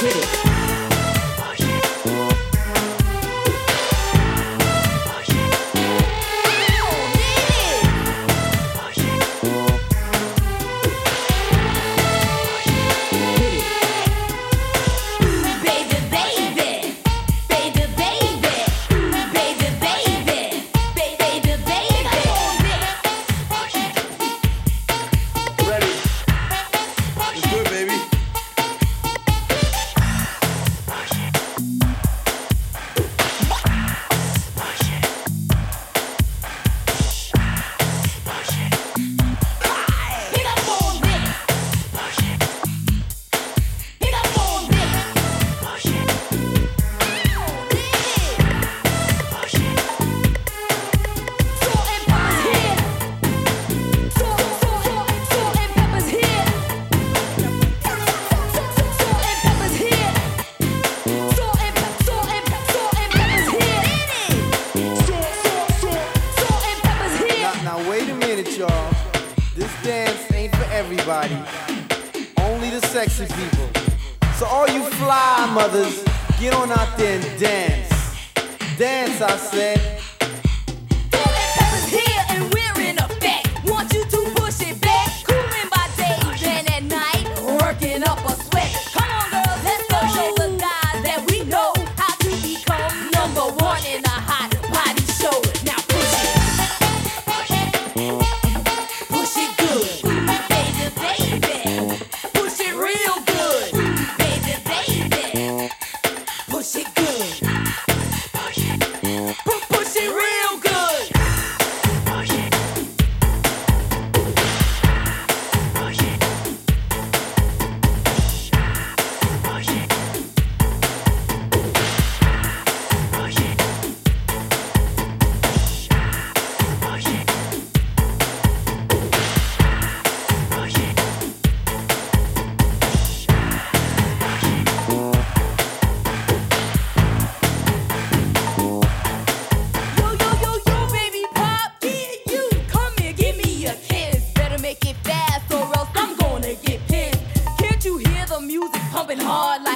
hit it. y'all. This dance ain't for everybody, only the sexy people. So, all you fly mothers, get on out there and dance. Dance, I said. make it fast or else I'm gonna get pissed. Can't you hear the music pumping hard?